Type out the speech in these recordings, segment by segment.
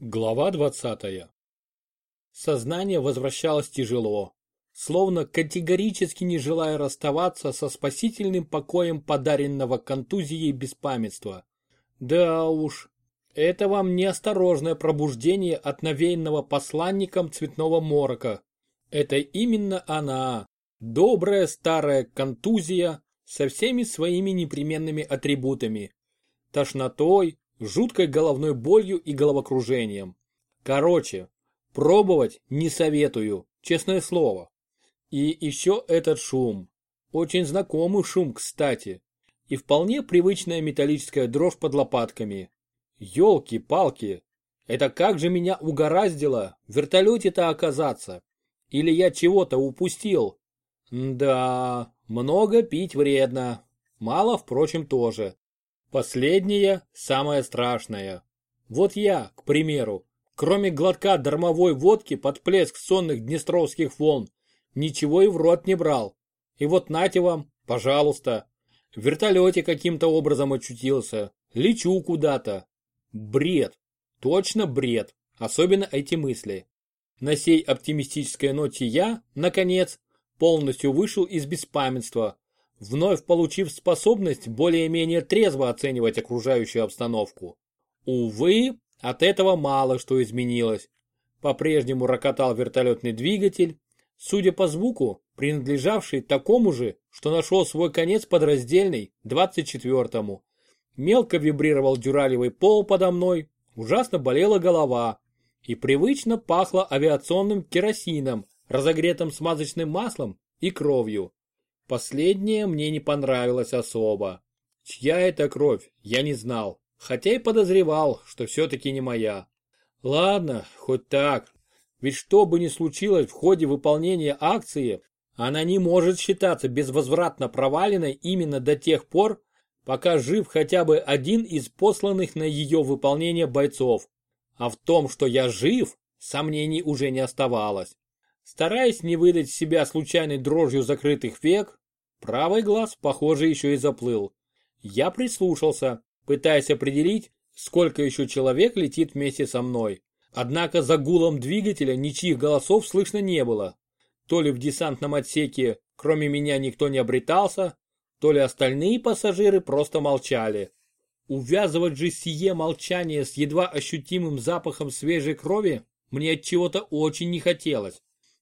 Глава 20. Сознание возвращалось тяжело, словно категорически не желая расставаться со спасительным покоем подаренного контузией беспамятства. Да уж, это вам неосторожное пробуждение от навеянного посланником цветного морока. Это именно она, добрая старая контузия со всеми своими непременными атрибутами. Тошнотой, жуткой головной болью и головокружением. Короче, пробовать не советую, честное слово. И еще этот шум. Очень знакомый шум, кстати. И вполне привычная металлическая дрожь под лопатками. Ёлки-палки, это как же меня угораздило в вертолете-то оказаться? Или я чего-то упустил? Да, много пить вредно. Мало, впрочем, тоже. Последнее самое страшное. Вот я, к примеру, кроме глотка дармовой водки под плеск сонных днестровских волн, ничего и в рот не брал. И вот нате вам, пожалуйста. В вертолете каким-то образом очутился. Лечу куда-то. Бред. Точно бред. Особенно эти мысли. На сей оптимистической ноте я, наконец, полностью вышел из беспамятства, вновь получив способность более-менее трезво оценивать окружающую обстановку. Увы, от этого мало что изменилось. По-прежнему рокотал вертолетный двигатель, судя по звуку, принадлежавший такому же, что нашел свой конец подраздельный, 24-му. Мелко вибрировал дюралевый пол подо мной, ужасно болела голова и привычно пахло авиационным керосином, разогретым смазочным маслом и кровью. Последнее мне не понравилось особо. Чья это кровь, я не знал, хотя и подозревал, что все-таки не моя. Ладно, хоть так. Ведь что бы ни случилось в ходе выполнения акции, она не может считаться безвозвратно проваленной именно до тех пор, пока жив хотя бы один из посланных на ее выполнение бойцов. А в том, что я жив, сомнений уже не оставалось. Стараясь не выдать себя случайной дрожью закрытых век, правый глаз, похоже, еще и заплыл. Я прислушался, пытаясь определить, сколько еще человек летит вместе со мной. Однако за гулом двигателя ничьих голосов слышно не было. То ли в десантном отсеке кроме меня никто не обретался, то ли остальные пассажиры просто молчали. Увязывать же сие молчание с едва ощутимым запахом свежей крови мне от чего-то очень не хотелось.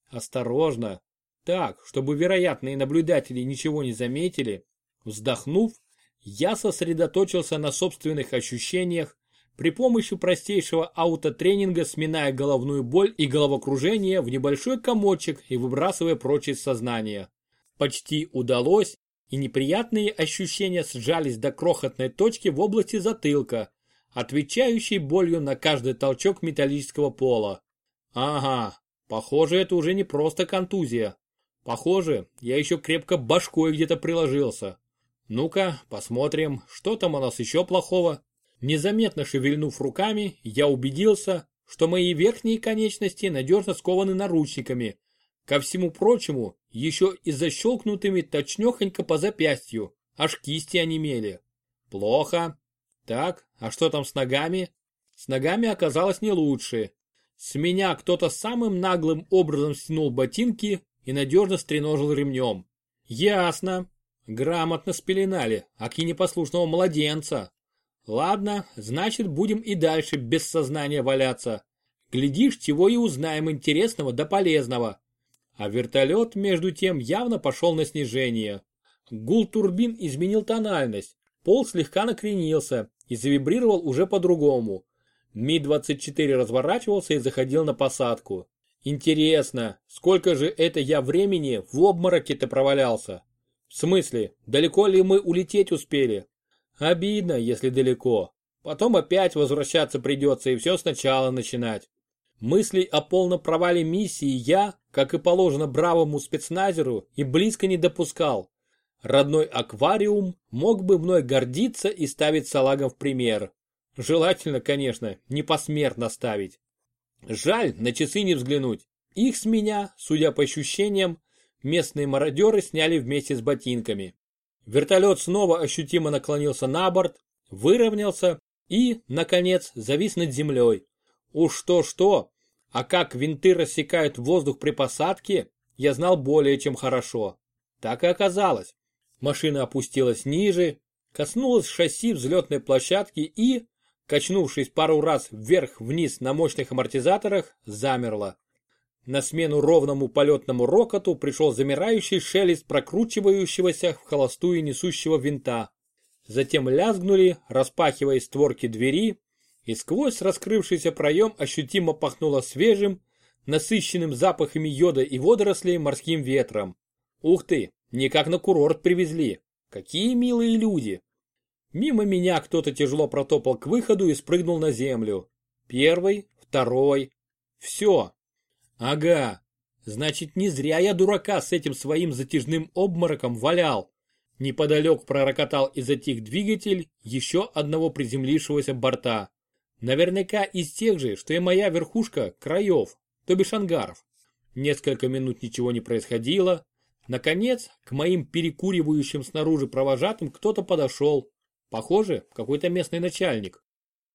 Осторожно, так, чтобы вероятные наблюдатели ничего не заметили, вздохнув, я сосредоточился на собственных ощущениях, при помощи простейшего аутотренинга сминая головную боль и головокружение в небольшой комочек и выбрасывая прочь из сознания. Почти удалось, и неприятные ощущения сжались до крохотной точки в области затылка, отвечающей болью на каждый толчок металлического пола. Ага, Похоже, это уже не просто контузия. Похоже, я еще крепко башкой где-то приложился. Ну-ка, посмотрим, что там у нас еще плохого. Незаметно шевельнув руками, я убедился, что мои верхние конечности надежно скованы наручниками. Ко всему прочему, еще и защелкнутыми точнехонько по запястью, аж кисти онемели. Плохо. Так, а что там с ногами? С ногами оказалось не лучше. С меня кто-то самым наглым образом стянул ботинки и надежно стреножил ремнем. Ясно. Грамотно спеленали, аки непослушного младенца. Ладно, значит будем и дальше без сознания валяться. Глядишь, чего и узнаем интересного да полезного. А вертолет, между тем, явно пошел на снижение. Гул турбин изменил тональность, пол слегка накренился и завибрировал уже по-другому. Ми-24 разворачивался и заходил на посадку. Интересно, сколько же это я времени в обмороке-то провалялся? В смысле, далеко ли мы улететь успели? Обидно, если далеко. Потом опять возвращаться придется и все сначала начинать. Мыслей о полном провале миссии я, как и положено бравому спецназеру, и близко не допускал. Родной аквариум мог бы мной гордиться и ставить салагом в пример. Желательно, конечно, не посмертно ставить. Жаль, на часы не взглянуть. Их с меня, судя по ощущениям, местные мародеры сняли вместе с ботинками. Вертолет снова ощутимо наклонился на борт, выровнялся и, наконец, завис над землей. Уж что-что, а как винты рассекают воздух при посадке, я знал более чем хорошо. Так и оказалось. Машина опустилась ниже, коснулась шасси взлетной площадки и, качнувшись пару раз вверх-вниз на мощных амортизаторах, замерла. На смену ровному полетному рокоту пришел замирающий шелест прокручивающегося в холостую несущего винта. Затем лязгнули, распахивая створки двери, и сквозь раскрывшийся проем ощутимо пахнуло свежим, насыщенным запахами йода и водорослей морским ветром. Ух ты, не как на курорт привезли. Какие милые люди. Мимо меня кто-то тяжело протопал к выходу и спрыгнул на землю. Первый, второй. Все, Ага, значит не зря я дурака с этим своим затяжным обмороком валял. Неподалеку пророкотал и затих двигатель еще одного приземлившегося борта. Наверняка из тех же, что и моя верхушка, краев, то бишь ангаров. Несколько минут ничего не происходило. Наконец, к моим перекуривающим снаружи провожатым кто-то подошел. Похоже, какой-то местный начальник.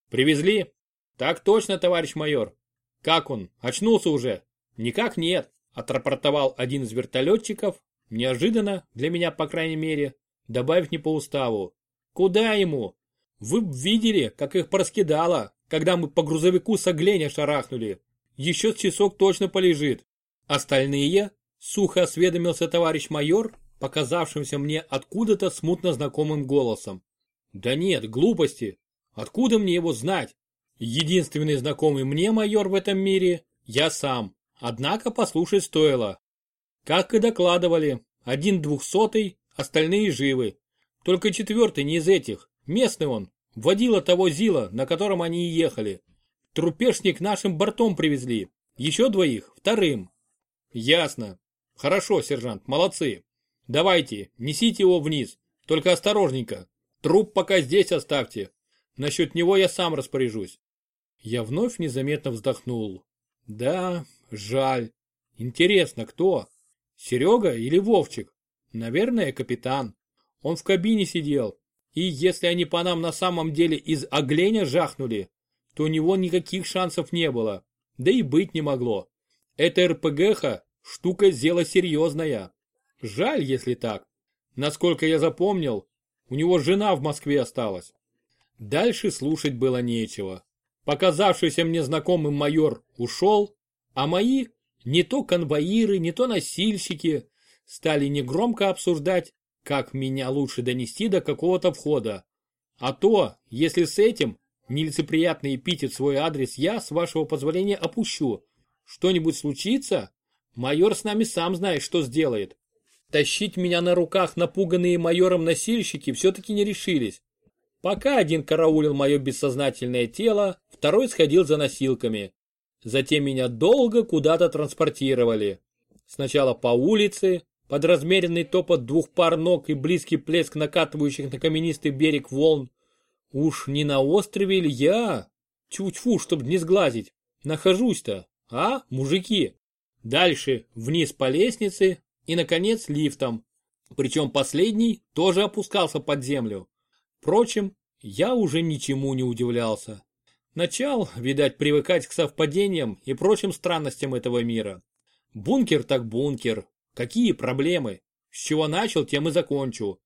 «Привезли?» «Так точно, товарищ майор». «Как он? Очнулся уже?» «Никак нет», – отрапортовал один из вертолетчиков, неожиданно, для меня по крайней мере, добавив не по уставу. «Куда ему? Вы б видели, как их проскидало, когда мы по грузовику с огления шарахнули. Еще часок точно полежит. Остальные?» – сухо осведомился товарищ майор, показавшимся мне откуда-то смутно знакомым голосом. «Да нет, глупости. Откуда мне его знать? Единственный знакомый мне майор в этом мире – я сам. Однако послушать стоило. Как и докладывали, один двухсотый, остальные живы. Только четвертый не из этих, местный он, водила того Зила, на котором они и ехали. Трупешник нашим бортом привезли, еще двоих, вторым. Ясно. Хорошо, сержант, молодцы. Давайте, несите его вниз, только осторожненько. Труп пока здесь оставьте. Насчет него я сам распоряжусь. Я вновь незаметно вздохнул. Да, Жаль. Интересно, кто? Серега или Вовчик? Наверное, капитан. Он в кабине сидел. И если они по нам на самом деле из огленя жахнули, то у него никаких шансов не было. Да и быть не могло. Это РПГха штука зела серьезная. Жаль, если так. Насколько я запомнил, у него жена в Москве осталась. Дальше слушать было нечего. Показавшийся мне знакомым майор ушел, а мои, не то конвоиры, не то носильщики, стали негромко обсуждать, как меня лучше донести до какого-то входа. А то, если с этим нелицеприятный эпитет свой адрес я, с вашего позволения, опущу, что-нибудь случится, майор с нами сам знает, что сделает. Тащить меня на руках напуганные майором носильщики все-таки не решились. Пока один караулил мое бессознательное тело, второй сходил за носилками. Затем меня долго куда-то транспортировали. Сначала по улице, под размеренный топот двух пар ног и близкий плеск накатывающих на каменистый берег волн. Уж не на острове ли я? Тьфу-тьфу, чтоб не сглазить. Нахожусь-то, а, мужики? Дальше вниз по лестнице и, наконец, лифтом. Причем последний тоже опускался под землю. Впрочем, я уже ничему не удивлялся. Начал, видать, привыкать к совпадениям и прочим странностям этого мира. Бункер так бункер. Какие проблемы? С чего начал, тем и закончу.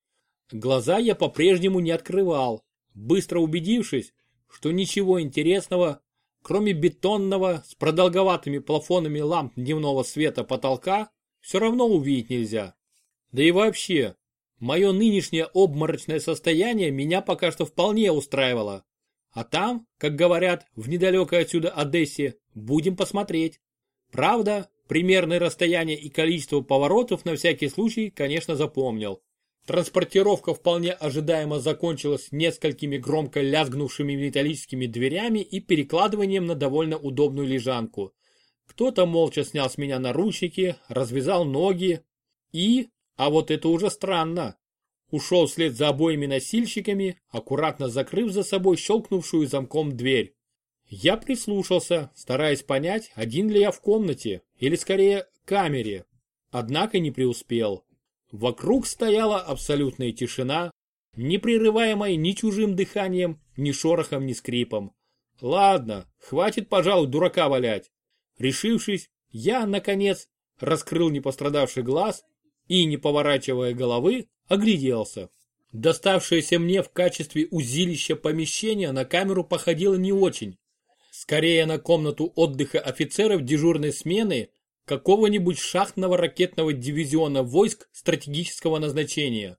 Глаза я по-прежнему не открывал, быстро убедившись, что ничего интересного, кроме бетонного с продолговатыми плафонами ламп дневного света потолка, все равно увидеть нельзя. Да и вообще, мое нынешнее обморочное состояние меня пока что вполне устраивало. А там, как говорят, в недалекой отсюда Одессе, будем посмотреть. Правда, примерное расстояние и количество поворотов на всякий случай, конечно, запомнил. Транспортировка вполне ожидаемо закончилась несколькими громко лязгнувшими металлическими дверями и перекладыванием на довольно удобную лежанку. Кто-то молча снял с меня наручники, развязал ноги и, а вот это уже странно, ушел вслед за обоими носильщиками, аккуратно закрыв за собой щелкнувшую замком дверь. Я прислушался, стараясь понять, один ли я в комнате, или скорее камере, однако не преуспел. Вокруг стояла абсолютная тишина, не прерываемая ни чужим дыханием, ни шорохом, ни скрипом. Ладно, хватит, пожалуй, дурака валять. Решившись, я, наконец, раскрыл непострадавший глаз и, не поворачивая головы, огляделся. Доставшееся мне в качестве узилища помещение на камеру походило не очень. Скорее на комнату отдыха офицеров дежурной смены какого-нибудь шахтного ракетного дивизиона войск стратегического назначения.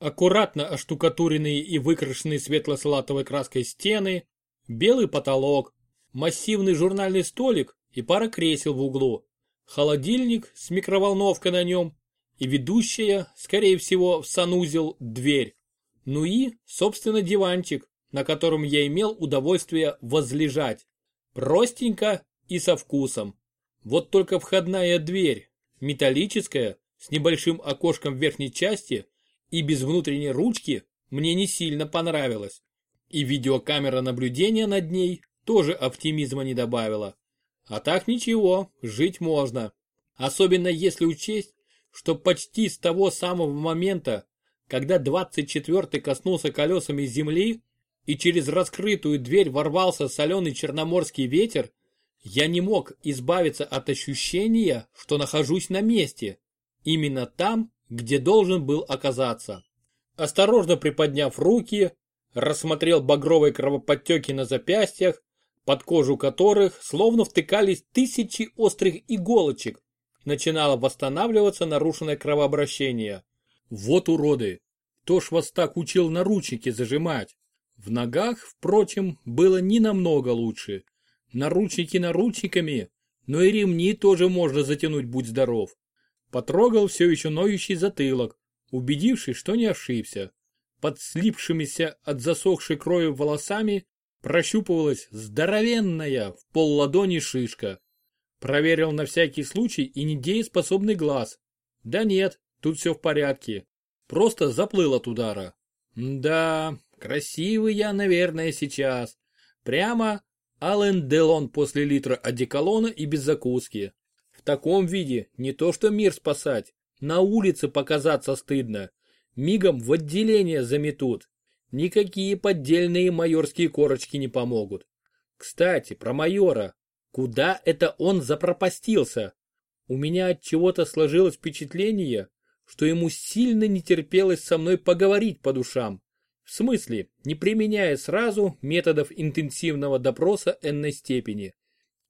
Аккуратно оштукатуренные и выкрашенные светло-салатовой краской стены, белый потолок, массивный журнальный столик и пара кресел в углу, холодильник с микроволновкой на нем и ведущая, скорее всего, в санузел дверь. Ну и, собственно, диванчик, на котором я имел удовольствие возлежать. Простенько и со вкусом. Вот только входная дверь, металлическая, с небольшим окошком в верхней части и без внутренней ручки, мне не сильно понравилась. И видеокамера наблюдения над ней тоже оптимизма не добавила. А так ничего, жить можно. Особенно если учесть, что почти с того самого момента, когда 24-й коснулся колесами земли и через раскрытую дверь ворвался соленый черноморский ветер, я не мог избавиться от ощущения, что нахожусь на месте, именно там, где должен был оказаться. Осторожно приподняв руки, рассмотрел багровые кровоподтеки на запястьях, под кожу которых словно втыкались тысячи острых иголочек. Начинало восстанавливаться нарушенное кровообращение. Вот уроды! Кто ж вас так учил наручники зажимать? В ногах, впрочем, было не намного лучше. Наручники наручниками, но и ремни тоже можно затянуть, будь здоров. Потрогал все еще ноющий затылок, убедившись, что не ошибся. Под слипшимися от засохшей крови волосами прощупывалась здоровенная в пол ладони шишка. Проверил на всякий случай и недееспособный глаз. Да нет, тут все в порядке. Просто заплыл от удара. Да, красивый я, наверное, сейчас. Прямо Ален Делон после литра одеколона и без закуски. В таком виде не то что мир спасать, на улице показаться стыдно. Мигом в отделение заметут. Никакие поддельные майорские корочки не помогут. Кстати, про майора. Куда это он запропастился? У меня от чего-то сложилось впечатление, что ему сильно не терпелось со мной поговорить по душам. В смысле, не применяя сразу методов интенсивного допроса n степени.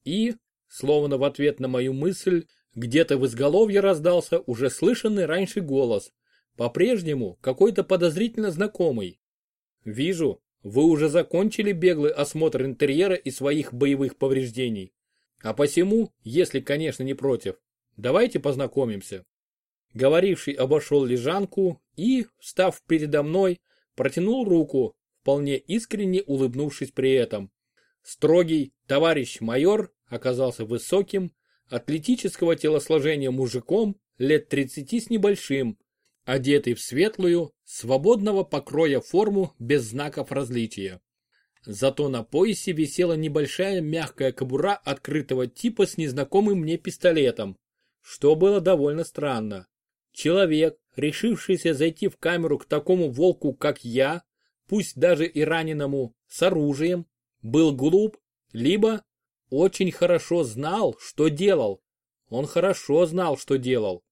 И, словно в ответ на мою мысль, где-то в изголовье раздался уже слышанный раньше голос, по-прежнему какой-то подозрительно знакомый. «Вижу, вы уже закончили беглый осмотр интерьера и своих боевых повреждений. А посему, если, конечно, не против, давайте познакомимся». Говоривший обошел лежанку и, встав передо мной, протянул руку, вполне искренне улыбнувшись при этом. Строгий товарищ майор оказался высоким, атлетического телосложения мужиком лет 30 с небольшим, одетый в светлую, свободного покроя форму без знаков различия. Зато на поясе висела небольшая мягкая кобура открытого типа с незнакомым мне пистолетом, что было довольно странно. Человек, решившийся зайти в камеру к такому волку, как я, пусть даже и раненому, с оружием, был глуп, либо очень хорошо знал, что делал. Он хорошо знал, что делал.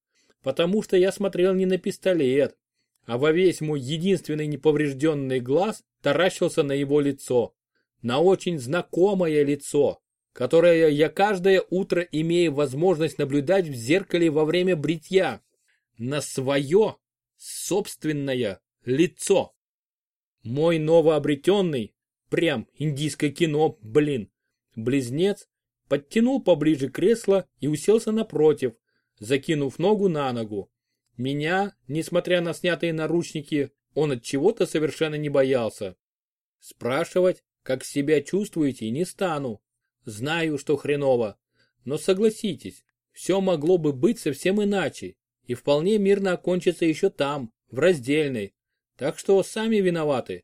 Потому что я смотрел не на пистолет, а во весь мой единственный неповрежденный глаз таращился на его лицо. На очень знакомое лицо, которое я каждое утро имею возможность наблюдать в зеркале во время бритья на свое собственное лицо. Мой новообретенный, прям индийское кино, блин, близнец подтянул поближе кресло и уселся напротив, закинув ногу на ногу. Меня, несмотря на снятые наручники, он от чего-то совершенно не боялся. Спрашивать, как себя чувствуете, не стану. Знаю, что хреново. Но согласитесь, все могло бы быть совсем иначе, и вполне мирно окончится еще там, в раздельной. Так что сами виноваты.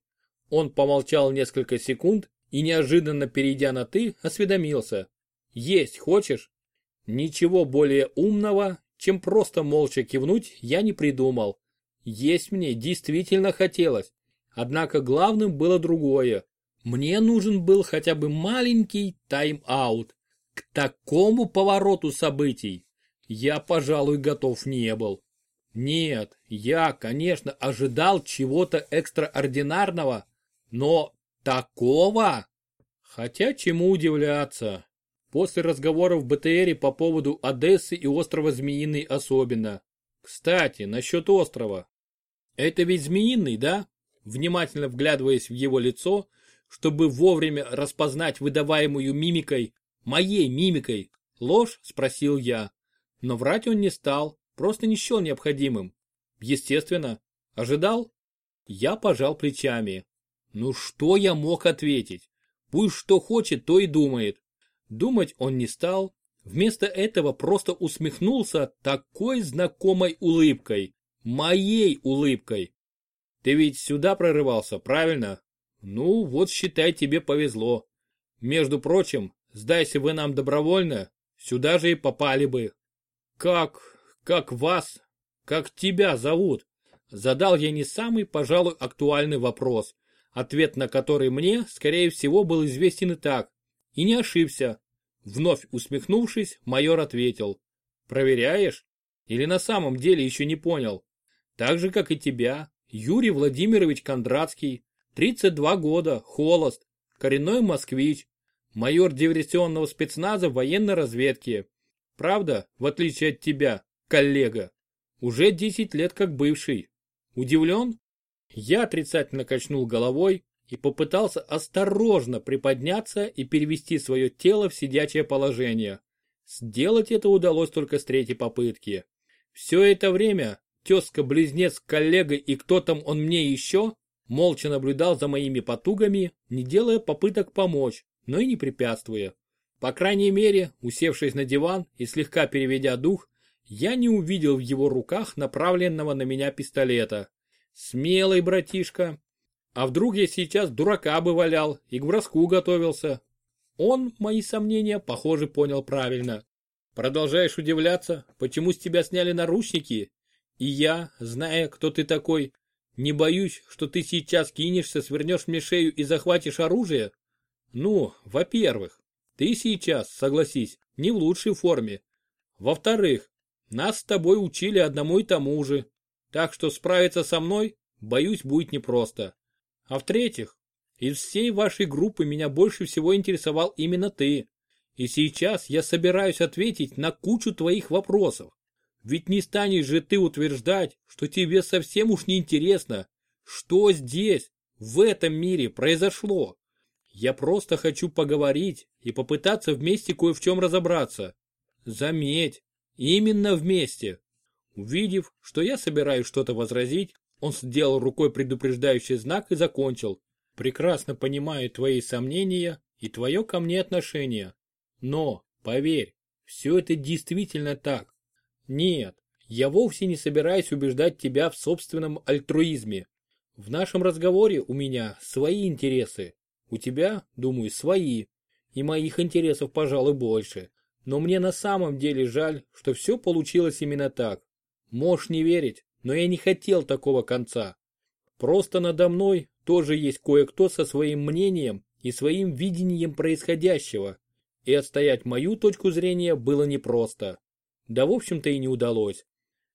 Он помолчал несколько секунд и неожиданно перейдя на «ты» осведомился. «Есть хочешь?» Ничего более умного, чем просто молча кивнуть, я не придумал. Есть мне действительно хотелось. Однако главным было другое. Мне нужен был хотя бы маленький тайм-аут. К такому повороту событий я, пожалуй, готов не был. Нет, я, конечно, ожидал чего-то экстраординарного, но такого? Хотя чему удивляться. После разговора в БТРе по поводу Одессы и острова Змеиный особенно. Кстати, насчет острова. Это ведь Змеиный, да? Внимательно вглядываясь в его лицо, чтобы вовремя распознать выдаваемую мимикой, моей мимикой, ложь, спросил я. Но врать он не стал, просто не счел необходимым. Естественно. Ожидал? Я пожал плечами. Ну что я мог ответить? Пусть что хочет, то и думает. Думать он не стал, вместо этого просто усмехнулся такой знакомой улыбкой. Моей улыбкой. Ты ведь сюда прорывался, правильно? Ну, вот считай, тебе повезло. Между прочим, сдайся вы нам добровольно, сюда же и попали бы. Как, как вас, как тебя зовут? Задал я не самый, пожалуй, актуальный вопрос, ответ на который мне, скорее всего, был известен и так. И не ошибся. Вновь усмехнувшись, майор ответил. Проверяешь? Или на самом деле еще не понял? Так же, как и тебя, Юрий Владимирович Кондратский, 32 года, холост, коренной москвич, майор диверсионного спецназа военной разведки. Правда, в отличие от тебя, коллега, уже 10 лет как бывший. Удивлен? Я отрицательно качнул головой и попытался осторожно приподняться и перевести свое тело в сидячее положение. Сделать это удалось только с третьей попытки. Все это время тезка-близнец, коллега и кто там он мне еще, молча наблюдал за моими потугами, не делая попыток помочь, но и не препятствуя. По крайней мере, усевшись на диван и слегка переведя дух, я не увидел в его руках направленного на меня пистолета. Смелый братишка. А вдруг я сейчас дурака бы валял и к броску готовился? Он мои сомнения, похоже, понял правильно. Продолжаешь удивляться, почему с тебя сняли наручники? И я, зная, кто ты такой, не боюсь, что ты сейчас кинешься, свернешь мне шею и захватишь оружие? Ну, во-первых, ты сейчас, согласись, не в лучшей форме. Во-вторых, нас с тобой учили одному и тому же. Так что справиться со мной, боюсь, будет непросто. А в-третьих, из всей вашей группы меня больше всего интересовал именно ты. И сейчас я собираюсь ответить на кучу твоих вопросов. Ведь не станешь же ты утверждать, что тебе совсем уж не интересно, что здесь, в этом мире произошло. Я просто хочу поговорить и попытаться вместе кое в чем разобраться. Заметь, именно вместе. Увидев, что я собираюсь что-то возразить, он сделал рукой предупреждающий знак и закончил. Прекрасно понимаю твои сомнения и твое ко мне отношение. Но, поверь, все это действительно так. Нет, я вовсе не собираюсь убеждать тебя в собственном альтруизме. В нашем разговоре у меня свои интересы, у тебя, думаю, свои. И моих интересов, пожалуй, больше. Но мне на самом деле жаль, что все получилось именно так. Можешь не верить, но я не хотел такого конца. Просто надо мной тоже есть кое-кто со своим мнением и своим видением происходящего. И отстоять мою точку зрения было непросто. Да в общем-то и не удалось.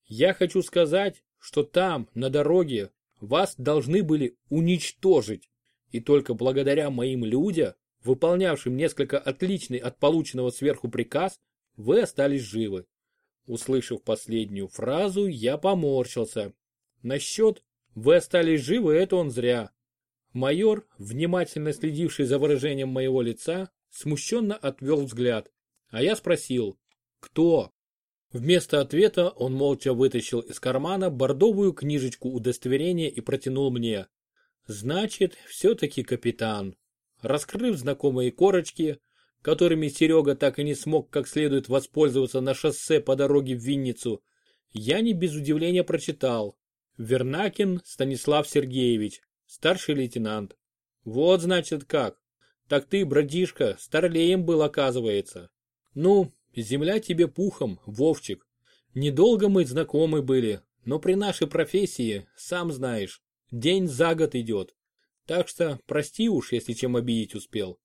Я хочу сказать, что там, на дороге, вас должны были уничтожить. И только благодаря моим людям, выполнявшим несколько отличный от полученного сверху приказ, вы остались живы. Услышав последнюю фразу, я поморщился. Насчет «вы остались живы» это он зря. Майор, внимательно следивший за выражением моего лица, смущенно отвел взгляд. А я спросил «Кто?». Вместо ответа он молча вытащил из кармана бордовую книжечку удостоверения и протянул мне. Значит, все-таки капитан. Раскрыв знакомые корочки, которыми Серега так и не смог как следует воспользоваться на шоссе по дороге в Винницу, я не без удивления прочитал. Вернакин Станислав Сергеевич, старший лейтенант. Вот значит как. Так ты, братишка, старлеем был, оказывается. Ну, Земля тебе пухом, Вовчик. Недолго мы знакомы были, но при нашей профессии, сам знаешь, день за год идет. Так что прости уж, если чем обидеть успел.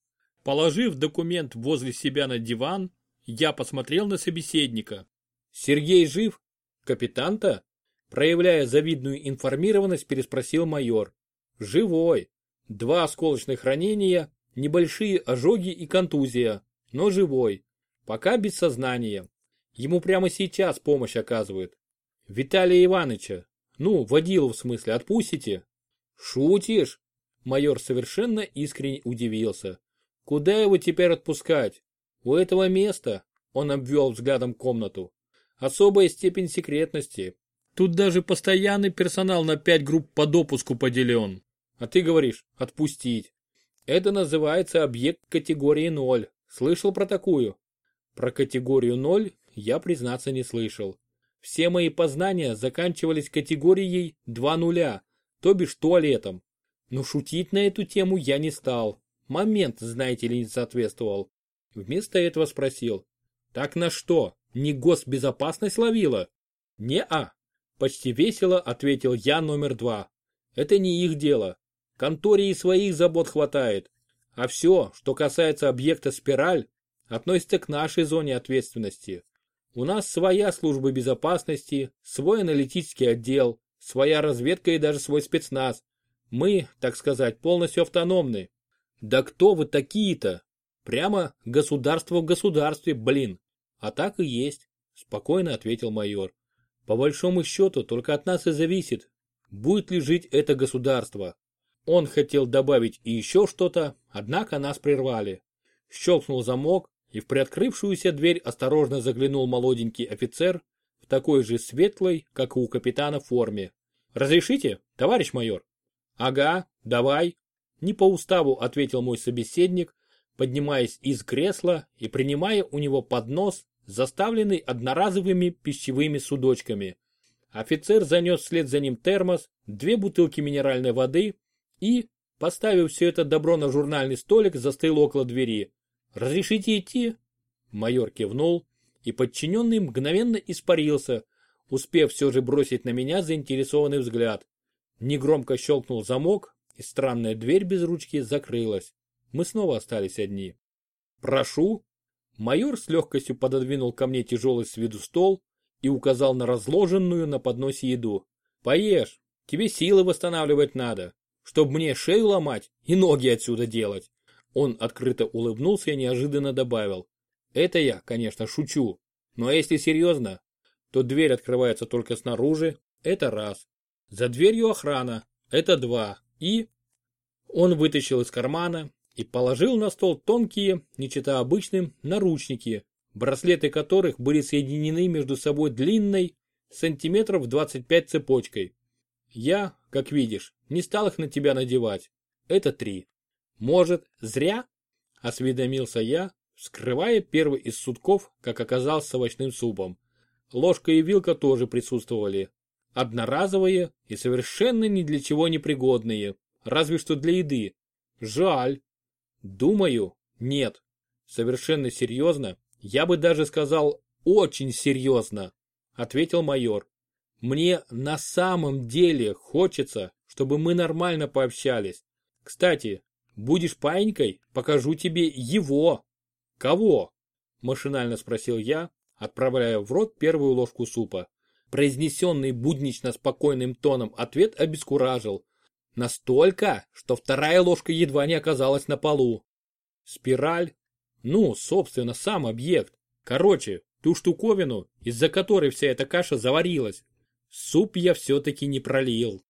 Положив документ возле себя на диван, я посмотрел на собеседника. Сергей жив? Капитан-то? Проявляя завидную информированность, переспросил майор. Живой. Два осколочных ранения, небольшие ожоги и контузия, но живой. Пока без сознания. Ему прямо сейчас помощь оказывают. Виталия Ивановича, ну, водилу в смысле, отпустите? Шутишь? Майор совершенно искренне удивился. Куда его теперь отпускать? У этого места, он обвел взглядом комнату, особая степень секретности. Тут даже постоянный персонал на пять групп по допуску поделен. А ты говоришь, отпустить. Это называется объект категории 0. Слышал про такую? Про категорию 0 я, признаться, не слышал. Все мои познания заканчивались категорией 2 нуля, то бишь туалетом. Но шутить на эту тему я не стал. Момент, знаете ли, не соответствовал. Вместо этого спросил. Так на что, не госбезопасность ловила? Не-а. Почти весело ответил я номер два. Это не их дело. Конторе и своих забот хватает. А все, что касается объекта «Спираль», относится к нашей зоне ответственности. У нас своя служба безопасности, свой аналитический отдел, своя разведка и даже свой спецназ. Мы, так сказать, полностью автономны. Да кто вы такие-то? Прямо государство в государстве, блин. А так и есть, спокойно ответил майор. По большому счету только от нас и зависит, будет ли жить это государство. Он хотел добавить и еще что-то, однако нас прервали. Щелкнул замок, и в приоткрывшуюся дверь осторожно заглянул молоденький офицер в такой же светлой, как и у капитана форме. «Разрешите, товарищ майор?» «Ага, давай», — не по уставу ответил мой собеседник, поднимаясь из кресла и принимая у него поднос, заставленный одноразовыми пищевыми судочками. Офицер занес вслед за ним термос, две бутылки минеральной воды и, поставив все это добро на журнальный столик, застыл около двери. «Разрешите идти?» Майор кивнул, и подчиненный мгновенно испарился, успев все же бросить на меня заинтересованный взгляд. Негромко щелкнул замок, и странная дверь без ручки закрылась. Мы снова остались одни. «Прошу!» Майор с легкостью пододвинул ко мне тяжелый с виду стол и указал на разложенную на подносе еду. «Поешь, тебе силы восстанавливать надо, чтобы мне шею ломать и ноги отсюда делать». Он открыто улыбнулся и неожиданно добавил. Это я, конечно, шучу. Но если серьезно, то дверь открывается только снаружи, это раз. За дверью охрана, это два. И... Он вытащил из кармана и положил на стол тонкие, не чита обычным, наручники, браслеты которых были соединены между собой длинной, сантиметров 25 цепочкой. Я, как видишь, не стал их на тебя надевать. Это три. Может, зря? Осведомился я, вскрывая первый из сутков, как оказался, с овощным супом. Ложка и вилка тоже присутствовали. Одноразовые и совершенно ни для чего не пригодные, разве что для еды. Жаль. Думаю, нет. Совершенно серьезно, я бы даже сказал очень серьезно, ответил майор. Мне на самом деле хочется, чтобы мы нормально пообщались. Кстати, Будешь паинькой, покажу тебе его. Кого? Машинально спросил я, отправляя в рот первую ложку супа. Произнесенный буднично спокойным тоном ответ обескуражил. Настолько, что вторая ложка едва не оказалась на полу. Спираль? Ну, собственно, сам объект. Короче, ту штуковину, из-за которой вся эта каша заварилась. Суп я все-таки не пролил.